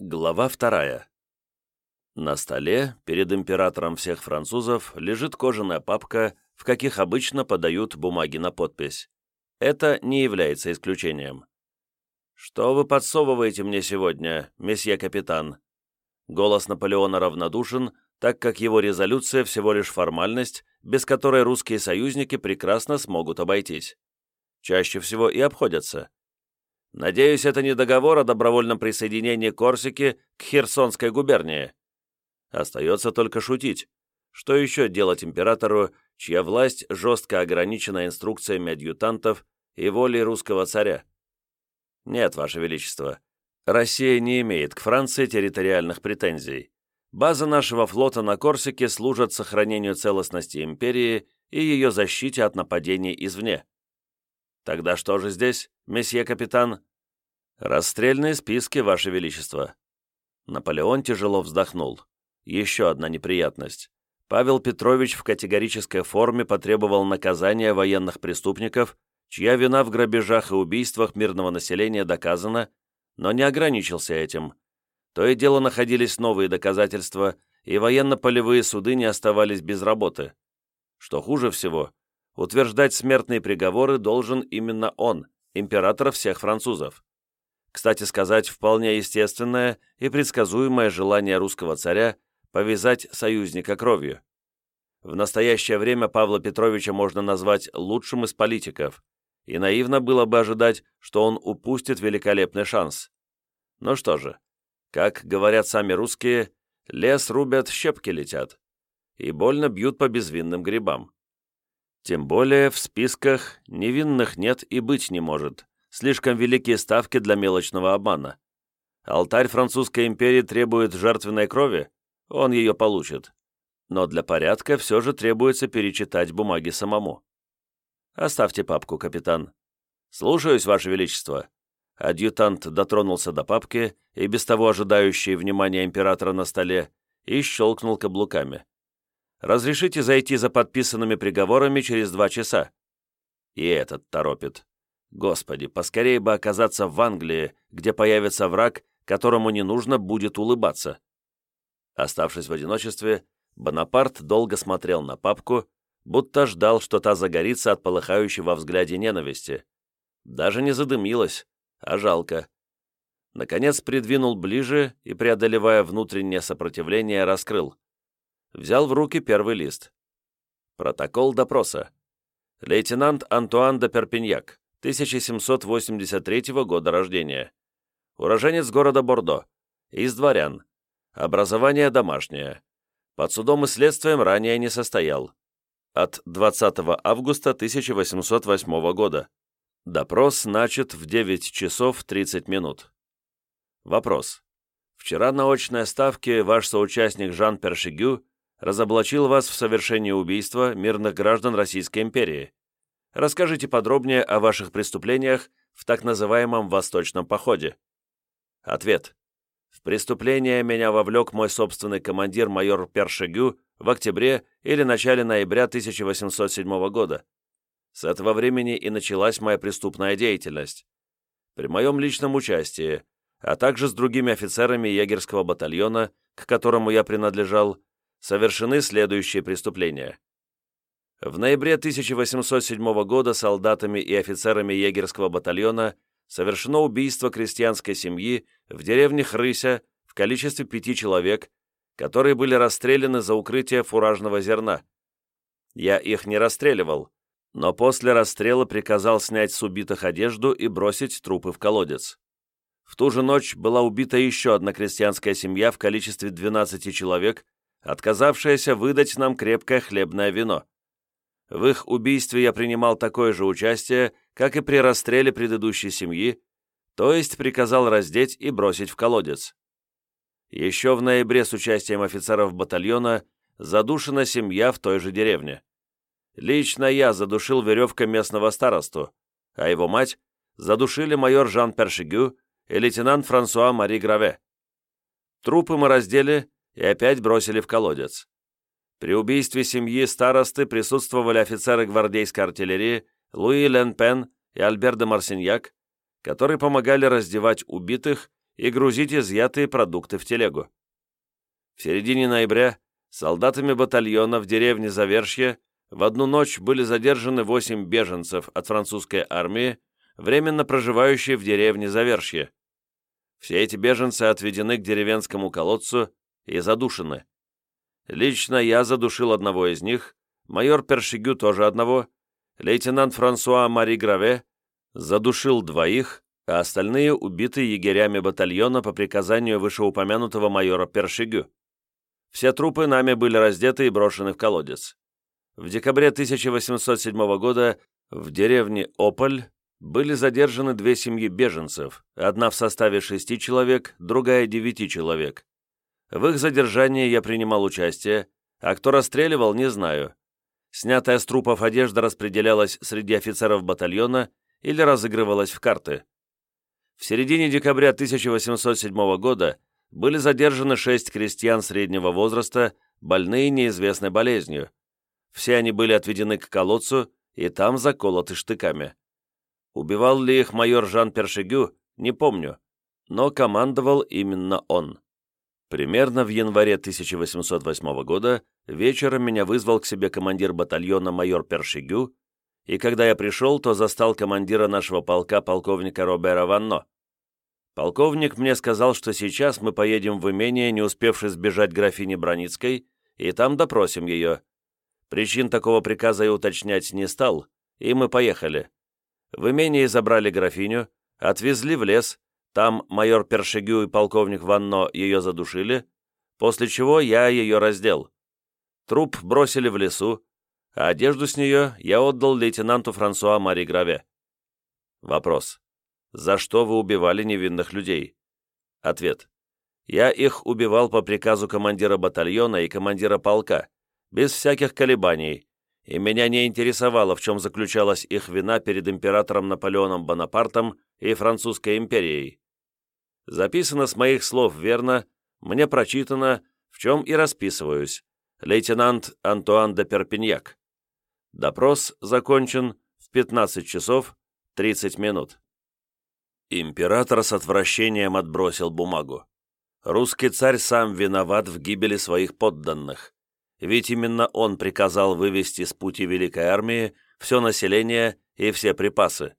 Глава вторая. На столе, перед императором всех французов, лежит кожаная папка, в каких обычно подают бумаги на подпись. Это не является исключением. «Что вы подсовываете мне сегодня, месье капитан?» Голос Наполеона равнодушен, так как его резолюция всего лишь формальность, без которой русские союзники прекрасно смогут обойтись. Чаще всего и обходятся. Надеюсь, это не договор о добровольном присоединении Корсики к Херсонской губернии. Остается только шутить. Что еще делать императору, чья власть жестко ограничена инструкциями адъютантов и волей русского царя? Нет, Ваше Величество, Россия не имеет к Франции территориальных претензий. База нашего флота на Корсике служит сохранению целостности империи и ее защите от нападений извне. Тогда что же здесь, месье капитан? Расстрельные списки, Ваше Величество. Наполеон тяжело вздохнул. Еще одна неприятность. Павел Петрович в категорической форме потребовал наказания военных преступников, чья вина в грабежах и убийствах мирного населения доказана, но не ограничился этим. То и дело находились новые доказательства, и военно-полевые суды не оставались без работы. Что хуже всего, утверждать смертные приговоры должен именно он, император всех французов. Кстати сказать, вполне естественное и предсказуемое желание русского царя повязать союзника кровью. В настоящее время Павла Петровича можно назвать лучшим из политиков, и наивно было бы ожидать, что он упустит великолепный шанс. Ну что же, как говорят сами русские, лес рубят, щепки летят, и больно бьют по безвинным грибам. Тем более в списках невинных нет и быть не может. Слишком великие ставки для мелочного обмана. Алтарь французской империи требует жертвенной крови, он ее получит. Но для порядка все же требуется перечитать бумаги самому. Оставьте папку, капитан. Слушаюсь, Ваше Величество. Адъютант дотронулся до папки и без того ожидающий внимания императора на столе и щелкнул каблуками. Разрешите зайти за подписанными приговорами через два часа». И этот торопит. Господи, поскорее бы оказаться в Англии, где появится враг, которому не нужно будет улыбаться. Оставшись в одиночестве, Бонапарт долго смотрел на папку, будто ждал, что та загорится от полыхающей во взгляде ненависти. Даже не задымилась, а жалко. Наконец придвинул ближе и, преодолевая внутреннее сопротивление, раскрыл взял в руки первый лист. Протокол допроса. Лейтенант Антуан де Перпиньяк, 1783 года рождения. Уроженец города Бордо. Из дворян. Образование домашнее. Под судом и следствием ранее не состоял. От 20 августа 1808 года. Допрос начат в 9 часов 30 минут. Вопрос. Вчера на очной ставке ваш соучастник Жан Першигю разоблачил вас в совершении убийства мирных граждан Российской империи. Расскажите подробнее о ваших преступлениях в так называемом «Восточном походе». Ответ. В преступление меня вовлек мой собственный командир майор Першегю в октябре или начале ноября 1807 года. С этого времени и началась моя преступная деятельность. При моем личном участии, а также с другими офицерами егерского батальона, к которому я принадлежал, совершены следующие преступления. В ноябре 1807 года солдатами и офицерами егерского батальона совершено убийство крестьянской семьи в деревне Хрыся в количестве пяти человек, которые были расстреляны за укрытие фуражного зерна. Я их не расстреливал, но после расстрела приказал снять с убитых одежду и бросить трупы в колодец. В ту же ночь была убита еще одна крестьянская семья в количестве 12 человек, отказавшаяся выдать нам крепкое хлебное вино. В их убийстве я принимал такое же участие, как и при расстреле предыдущей семьи, то есть приказал раздеть и бросить в колодец. Еще в ноябре с участием офицеров батальона задушена семья в той же деревне. Лично я задушил веревкой местного старосту, а его мать задушили майор Жан Першигю и лейтенант Франсуа Мари Граве. Трупы мы раздели и опять бросили в колодец. При убийстве семьи старосты присутствовали офицеры гвардейской артиллерии Луи Ленпен и Альбер де Марсиньяк, которые помогали раздевать убитых и грузить изъятые продукты в телегу. В середине ноября солдатами батальона в деревне Завершье в одну ночь были задержаны восемь беженцев от французской армии, временно проживающие в деревне Завершье. Все эти беженцы отведены к деревенскому колодцу и задушены. Лично я задушил одного из них, майор Першигю тоже одного, лейтенант Франсуа Мари Граве задушил двоих, а остальные убиты егерями батальона по приказанию вышеупомянутого майора Першигю. Все трупы нами были раздеты и брошены в колодец. В декабре 1807 года в деревне Ополь были задержаны две семьи беженцев, одна в составе шести человек, другая девяти человек. В их задержании я принимал участие, а кто расстреливал, не знаю. Снятая с трупов одежда распределялась среди офицеров батальона или разыгрывалась в карты. В середине декабря 1807 года были задержаны шесть крестьян среднего возраста, больные неизвестной болезнью. Все они были отведены к колодцу и там заколоты штыками. Убивал ли их майор Жан Першигю, не помню, но командовал именно он. Примерно в январе 1808 года вечером меня вызвал к себе командир батальона майор Першигю, и когда я пришел, то застал командира нашего полка полковника Робера Ванно. Полковник мне сказал, что сейчас мы поедем в имение, не успевши сбежать графине Броницкой, и там допросим ее. Причин такого приказа я уточнять не стал, и мы поехали. В имении забрали графиню, отвезли в лес, там майор Першигю и полковник Ванно ее задушили, после чего я ее раздел. Труп бросили в лесу, а одежду с нее я отдал лейтенанту Франсуа Мари Граве. Вопрос. За что вы убивали невинных людей? Ответ. Я их убивал по приказу командира батальона и командира полка, без всяких колебаний, и меня не интересовало, в чем заключалась их вина перед императором Наполеоном Бонапартом и Французской империей. Записано с моих слов верно, мне прочитано, в чем и расписываюсь. Лейтенант Антуан де Перпиньяк. Допрос закончен в 15 часов 30 минут. Император с отвращением отбросил бумагу. Русский царь сам виноват в гибели своих подданных ведь именно он приказал вывести с пути Великой Армии все население и все припасы.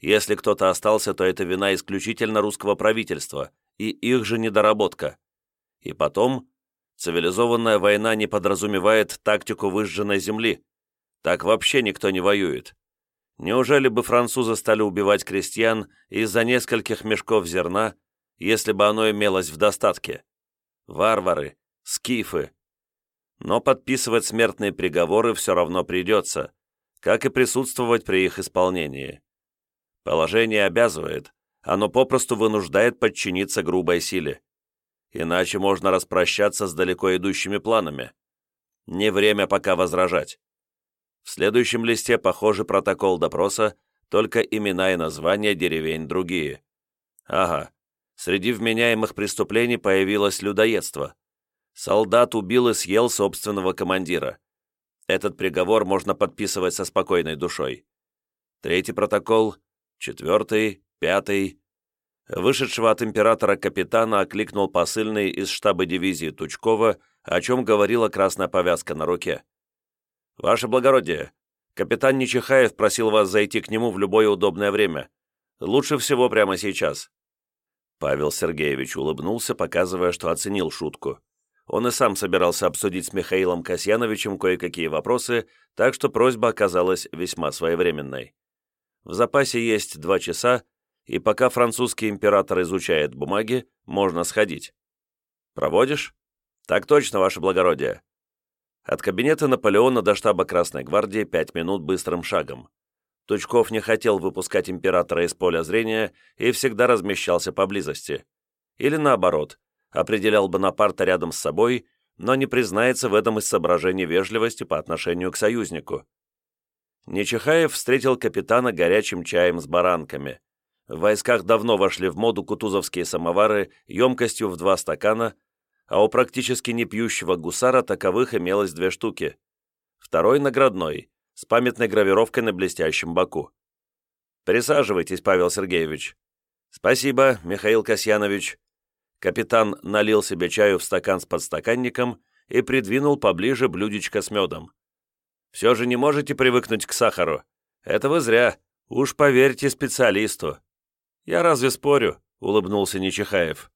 Если кто-то остался, то это вина исключительно русского правительства и их же недоработка. И потом, цивилизованная война не подразумевает тактику выжженной земли. Так вообще никто не воюет. Неужели бы французы стали убивать крестьян из-за нескольких мешков зерна, если бы оно имелось в достатке? Варвары, скифы, но подписывать смертные приговоры все равно придется, как и присутствовать при их исполнении. Положение обязывает, оно попросту вынуждает подчиниться грубой силе. Иначе можно распрощаться с далеко идущими планами. Не время пока возражать. В следующем листе похожий протокол допроса, только имена и названия деревень другие. Ага, среди вменяемых преступлений появилось людоедство солдат убил и съел собственного командира. Этот приговор можно подписывать со спокойной душой. Третий протокол, четвертый, пятый. Вышедшего от императора капитана окликнул посыльный из штаба дивизии Тучкова, о чем говорила красная повязка на руке. «Ваше благородие, капитан Нечихаев просил вас зайти к нему в любое удобное время. Лучше всего прямо сейчас». Павел Сергеевич улыбнулся, показывая, что оценил шутку. Он и сам собирался обсудить с Михаилом Касьяновичем кое-какие вопросы, так что просьба оказалась весьма своевременной. В запасе есть два часа, и пока французский император изучает бумаги, можно сходить. Проводишь? Так точно, ваше благородие. От кабинета Наполеона до штаба Красной гвардии пять минут быстрым шагом. Тучков не хотел выпускать императора из поля зрения и всегда размещался поблизости. Или наоборот, определял Бонапарта рядом с собой, но не признается в этом из соображений вежливости по отношению к союзнику. Нечихаев встретил капитана горячим чаем с баранками. В войсках давно вошли в моду кутузовские самовары емкостью в два стакана, а у практически не пьющего гусара таковых имелось две штуки. Второй наградной, с памятной гравировкой на блестящем боку. «Присаживайтесь, Павел Сергеевич». «Спасибо, Михаил Касьянович». Капитан налил себе чаю в стакан с подстаканником и придвинул поближе блюдечко с медом. «Все же не можете привыкнуть к сахару. Это вы зря. Уж поверьте специалисту». «Я разве спорю?» — улыбнулся Нечихаев.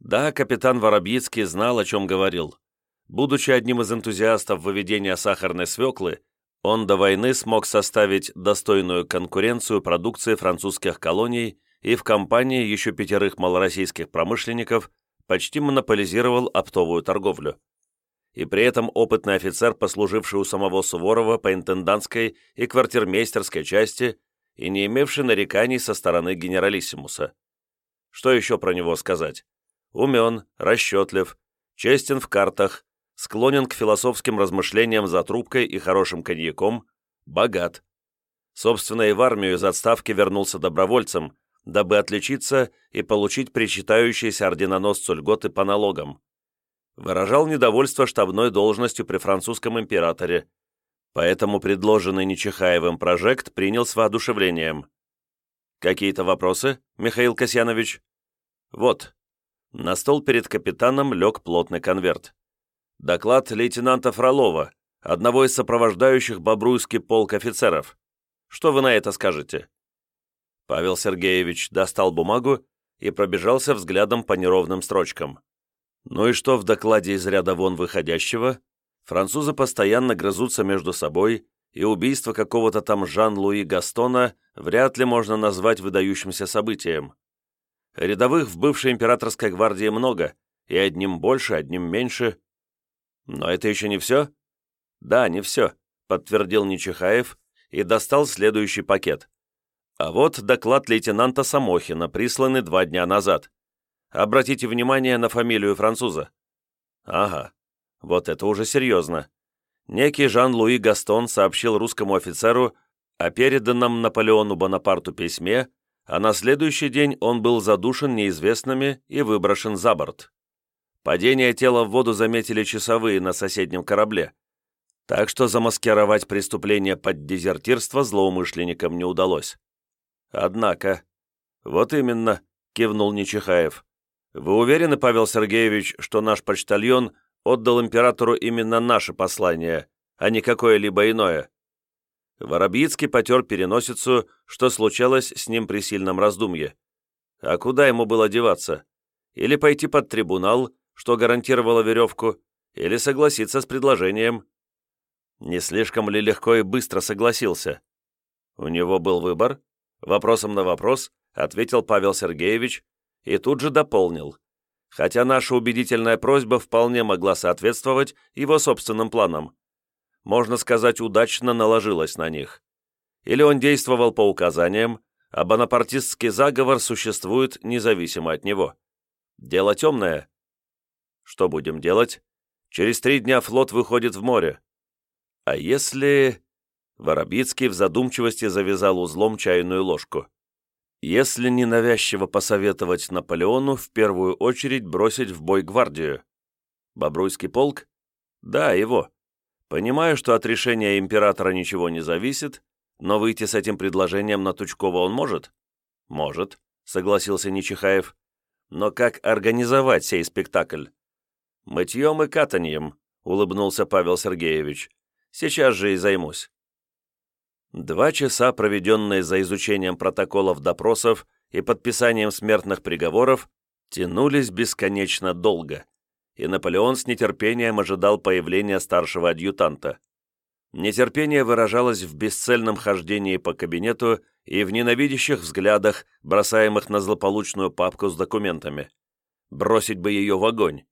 Да, капитан Воробьицкий знал, о чем говорил. Будучи одним из энтузиастов выведения сахарной свеклы, он до войны смог составить достойную конкуренцию продукции французских колоний и в компании еще пятерых малороссийских промышленников почти монополизировал оптовую торговлю. И при этом опытный офицер, послуживший у самого Суворова по интендантской и квартирмейстерской части и не имевший нареканий со стороны генералиссимуса. Что еще про него сказать? Умен, расчетлив, честен в картах, склонен к философским размышлениям за трубкой и хорошим коньяком, богат. Собственно, и в армию из отставки вернулся добровольцем, дабы отличиться и получить причитающиеся орденоносцу льготы по налогам. Выражал недовольство штабной должностью при французском императоре, поэтому предложенный Нечихаевым прожект принял с воодушевлением. «Какие-то вопросы, Михаил Касьянович?» «Вот». На стол перед капитаном лег плотный конверт. Доклад лейтенанта Фролова, одного из сопровождающих Бобруйский полк офицеров. Что вы на это скажете?» Павел Сергеевич достал бумагу и пробежался взглядом по неровным строчкам. Ну и что в докладе из ряда вон выходящего? Французы постоянно грызутся между собой, и убийство какого-то там Жан-Луи Гастона вряд ли можно назвать выдающимся событием. Рядовых в бывшей императорской гвардии много, и одним больше, одним меньше. Но это еще не все? Да, не все, подтвердил Нечихаев и достал следующий пакет. А вот доклад лейтенанта Самохина, присланный два дня назад. Обратите внимание на фамилию француза. Ага, вот это уже серьезно. Некий Жан-Луи Гастон сообщил русскому офицеру о переданном Наполеону Бонапарту письме, а на следующий день он был задушен неизвестными и выброшен за борт. Падение тела в воду заметили часовые на соседнем корабле, так что замаскировать преступление под дезертирство злоумышленникам не удалось. Однако... Вот именно, кивнул Нечихаев. Вы уверены, Павел Сергеевич, что наш почтальон отдал императору именно наше послание, а не какое-либо иное? Воробьицкий потер переносицу, что случалось с ним при сильном раздумье. А куда ему было деваться? Или пойти под трибунал, что гарантировало веревку, или согласиться с предложением. Не слишком ли легко и быстро согласился? У него был выбор. Вопросом на вопрос ответил Павел Сергеевич и тут же дополнил. Хотя наша убедительная просьба вполне могла соответствовать его собственным планам. Можно сказать, удачно наложилась на них. Или он действовал по указаниям, а бонапартистский заговор существует независимо от него. Дело темное, что будем делать? Через три дня флот выходит в море. А если...» Воробицкий в задумчивости завязал узлом чайную ложку. «Если ненавязчиво посоветовать Наполеону в первую очередь бросить в бой гвардию. Бобруйский полк? Да, его. Понимаю, что от решения императора ничего не зависит, но выйти с этим предложением на Тучкова он может? Может, согласился Нечихаев. Но как организовать сей спектакль? «Мытьем и катаньем», — улыбнулся Павел Сергеевич. «Сейчас же и займусь». Два часа, проведенные за изучением протоколов допросов и подписанием смертных приговоров, тянулись бесконечно долго, и Наполеон с нетерпением ожидал появления старшего адъютанта. Нетерпение выражалось в бесцельном хождении по кабинету и в ненавидящих взглядах, бросаемых на злополучную папку с документами. Бросить бы ее в огонь.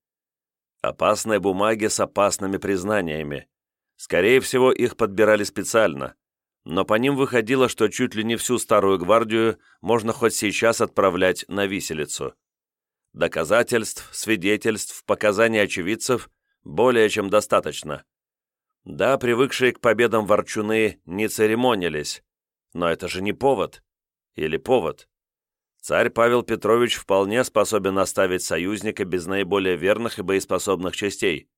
Опасные бумаги с опасными признаниями. Скорее всего, их подбирали специально, но по ним выходило, что чуть ли не всю старую гвардию можно хоть сейчас отправлять на виселицу. Доказательств, свидетельств, показаний очевидцев более чем достаточно. Да, привыкшие к победам ворчуны не церемонились, но это же не повод. Или повод. Царь Павел Петрович вполне способен оставить союзника без наиболее верных и боеспособных частей.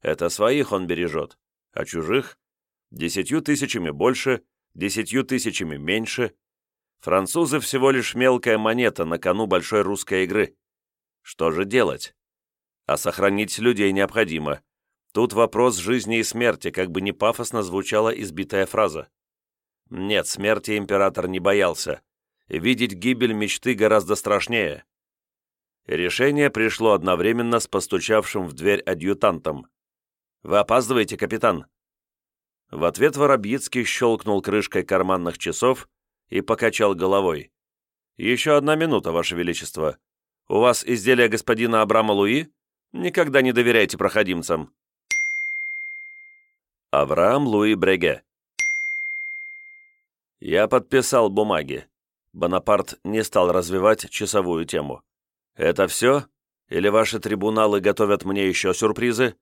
Это своих он бережет, а чужих – десятью тысячами больше, десятью тысячами меньше. Французы всего лишь мелкая монета на кону большой русской игры. Что же делать? А сохранить людей необходимо. Тут вопрос жизни и смерти, как бы не пафосно звучала избитая фраза. Нет, смерти император не боялся. Видеть гибель мечты гораздо страшнее. Решение пришло одновременно с постучавшим в дверь адъютантом. «Вы опаздываете, капитан?» В ответ Воробьицкий щелкнул крышкой карманных часов и покачал головой. «Еще одна минута, Ваше Величество. У вас изделие господина Абрама Луи? Никогда не доверяйте проходимцам». Авраам Луи Бреге Я подписал бумаги. Бонапарт не стал развивать часовую тему. «Это все? Или ваши трибуналы готовят мне еще сюрпризы?»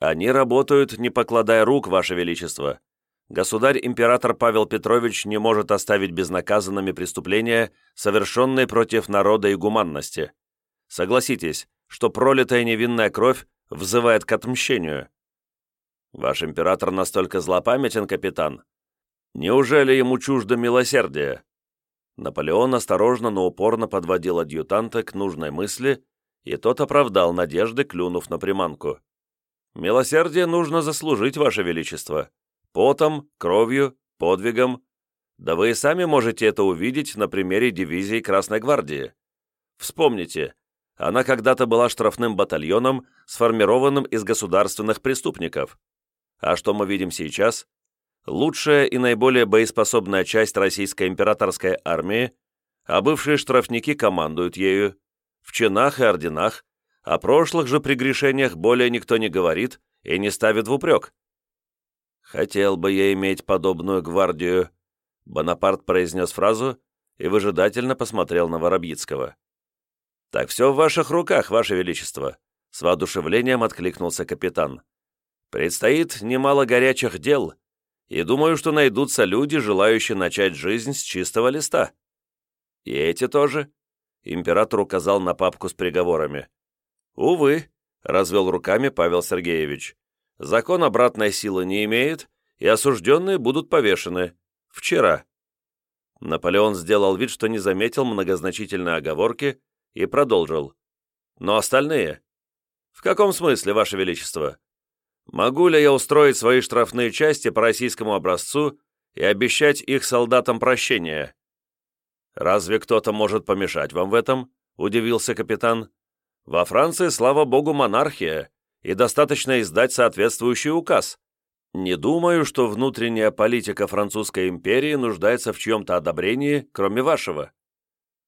«Они работают, не покладая рук, Ваше Величество. Государь-император Павел Петрович не может оставить безнаказанными преступления, совершенные против народа и гуманности. Согласитесь, что пролитая невинная кровь взывает к отмщению». «Ваш император настолько злопамятен, капитан? Неужели ему чуждо милосердие?» Наполеон осторожно, но упорно подводил адъютанта к нужной мысли, и тот оправдал надежды, клюнув на приманку. «Милосердие нужно заслужить, Ваше Величество. Потом, кровью, подвигом. Да вы и сами можете это увидеть на примере дивизии Красной Гвардии. Вспомните, она когда-то была штрафным батальоном, сформированным из государственных преступников. А что мы видим сейчас? лучшая и наиболее боеспособная часть российской императорской армии, а бывшие штрафники командуют ею. В чинах и орденах, о прошлых же прегрешениях более никто не говорит и не ставит в упрек. «Хотел бы я иметь подобную гвардию», — Бонапарт произнес фразу и выжидательно посмотрел на Воробьицкого. «Так все в ваших руках, ваше величество», — с воодушевлением откликнулся капитан. «Предстоит немало горячих дел, и думаю, что найдутся люди, желающие начать жизнь с чистого листа. И эти тоже. Император указал на папку с приговорами. Увы, развел руками Павел Сергеевич. Закон обратной силы не имеет, и осужденные будут повешены. Вчера. Наполеон сделал вид, что не заметил многозначительной оговорки и продолжил. Но остальные? В каком смысле, Ваше Величество? Могу ли я устроить свои штрафные части по российскому образцу и обещать их солдатам прощения? Разве кто-то может помешать вам в этом? Удивился капитан. Во Франции, слава богу, монархия, и достаточно издать соответствующий указ. Не думаю, что внутренняя политика французской империи нуждается в чьем-то одобрении, кроме вашего».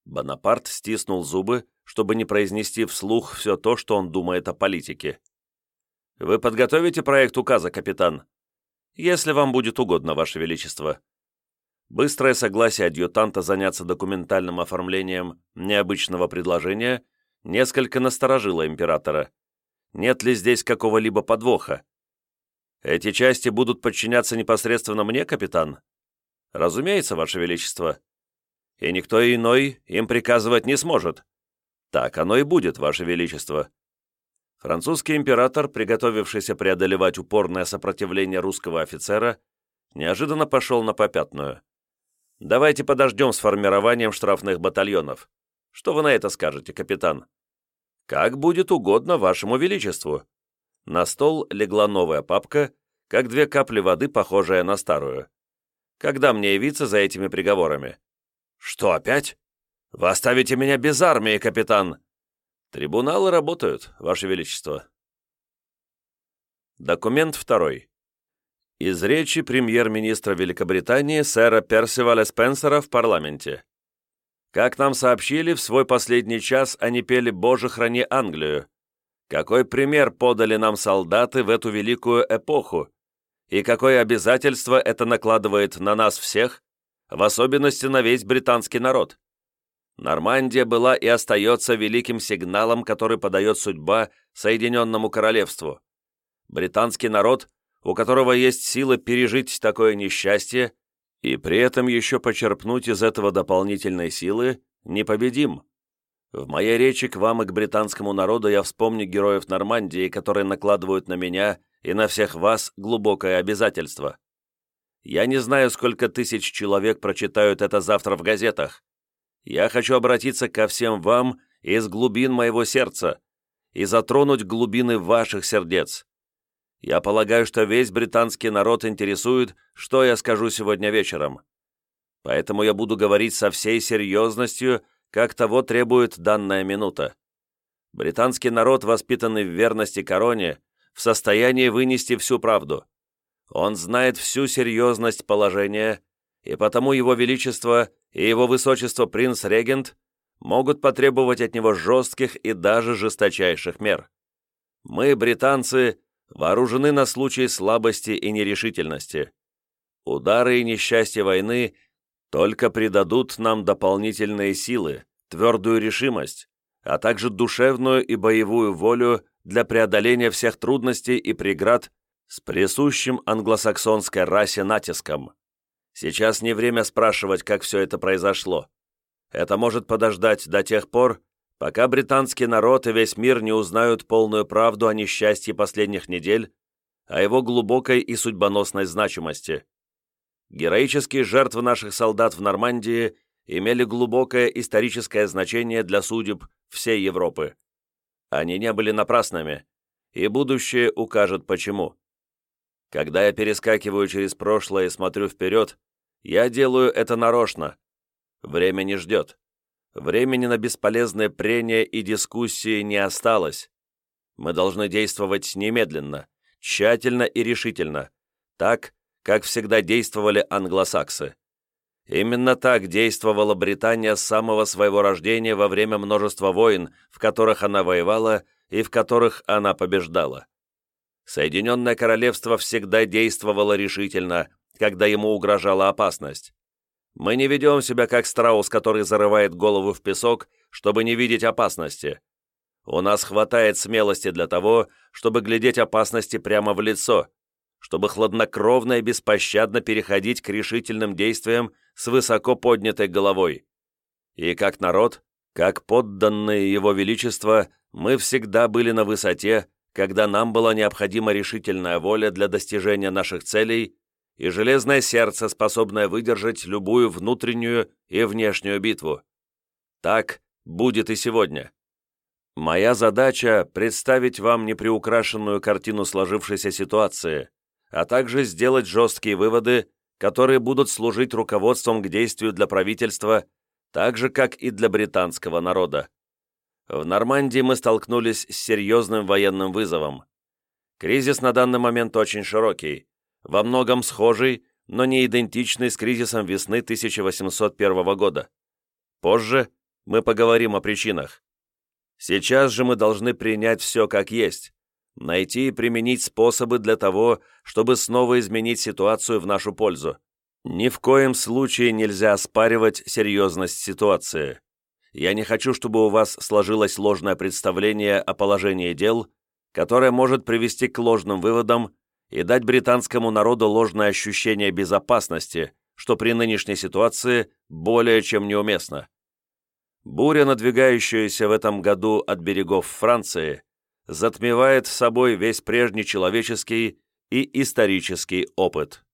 Бонапарт стиснул зубы, чтобы не произнести вслух все то, что он думает о политике. Вы подготовите проект указа, капитан? Если вам будет угодно, Ваше Величество. Быстрое согласие адъютанта заняться документальным оформлением необычного предложения несколько насторожило императора. Нет ли здесь какого-либо подвоха? Эти части будут подчиняться непосредственно мне, капитан? Разумеется, Ваше Величество. И никто иной им приказывать не сможет. Так оно и будет, Ваше Величество. Французский император, приготовившийся преодолевать упорное сопротивление русского офицера, неожиданно пошел на попятную. «Давайте подождем с формированием штрафных батальонов. Что вы на это скажете, капитан?» «Как будет угодно вашему величеству». На стол легла новая папка, как две капли воды, похожая на старую. «Когда мне явиться за этими приговорами?» «Что опять? Вы оставите меня без армии, капитан!» Трибуналы работают, Ваше Величество. Документ второй. Из речи премьер-министра Великобритании сэра Персиваля Спенсера в парламенте. Как нам сообщили, в свой последний час они пели «Боже, храни Англию». Какой пример подали нам солдаты в эту великую эпоху? И какое обязательство это накладывает на нас всех, в особенности на весь британский народ? Нормандия была и остается великим сигналом, который подает судьба Соединенному Королевству. Британский народ, у которого есть сила пережить такое несчастье и при этом еще почерпнуть из этого дополнительной силы, непобедим. В моей речи к вам и к британскому народу я вспомню героев Нормандии, которые накладывают на меня и на всех вас глубокое обязательство. Я не знаю, сколько тысяч человек прочитают это завтра в газетах. Я хочу обратиться ко всем вам из глубин моего сердца и затронуть глубины ваших сердец. Я полагаю, что весь британский народ интересует, что я скажу сегодня вечером. Поэтому я буду говорить со всей серьезностью, как того требует данная минута. Британский народ, воспитанный в верности короне, в состоянии вынести всю правду. Он знает всю серьезность положения, и потому его величество и его высочество принц-регент могут потребовать от него жестких и даже жесточайших мер. Мы, британцы, вооружены на случай слабости и нерешительности. Удары и несчастья войны только придадут нам дополнительные силы, твердую решимость, а также душевную и боевую волю для преодоления всех трудностей и преград с присущим англосаксонской расе натиском. Сейчас не время спрашивать, как все это произошло. Это может подождать до тех пор, пока британский народ и весь мир не узнают полную правду о несчастье последних недель, о его глубокой и судьбоносной значимости. Героические жертвы наших солдат в Нормандии имели глубокое историческое значение для судеб всей Европы. Они не были напрасными, и будущее укажет почему. Когда я перескакиваю через прошлое и смотрю вперед, я делаю это нарочно. Время не ждет. Времени на бесполезные прения и дискуссии не осталось. Мы должны действовать немедленно, тщательно и решительно, так, как всегда действовали англосаксы. Именно так действовала Британия с самого своего рождения во время множества войн, в которых она воевала и в которых она побеждала. Соединенное Королевство всегда действовало решительно, когда ему угрожала опасность. Мы не ведем себя как страус, который зарывает голову в песок, чтобы не видеть опасности. У нас хватает смелости для того, чтобы глядеть опасности прямо в лицо, чтобы хладнокровно и беспощадно переходить к решительным действиям с высоко поднятой головой. И как народ, как подданные Его Величества, мы всегда были на высоте, когда нам была необходима решительная воля для достижения наших целей и железное сердце, способное выдержать любую внутреннюю и внешнюю битву. Так будет и сегодня. Моя задача — представить вам неприукрашенную картину сложившейся ситуации, а также сделать жесткие выводы, которые будут служить руководством к действию для правительства, так же, как и для британского народа. В Нормандии мы столкнулись с серьезным военным вызовом. Кризис на данный момент очень широкий, во многом схожий, но не идентичный с кризисом весны 1801 года. Позже мы поговорим о причинах. Сейчас же мы должны принять все как есть, найти и применить способы для того, чтобы снова изменить ситуацию в нашу пользу. Ни в коем случае нельзя оспаривать серьезность ситуации. Я не хочу, чтобы у вас сложилось ложное представление о положении дел, которое может привести к ложным выводам и дать британскому народу ложное ощущение безопасности, что при нынешней ситуации более чем неуместно. Буря, надвигающаяся в этом году от берегов Франции, затмевает собой весь прежний человеческий и исторический опыт.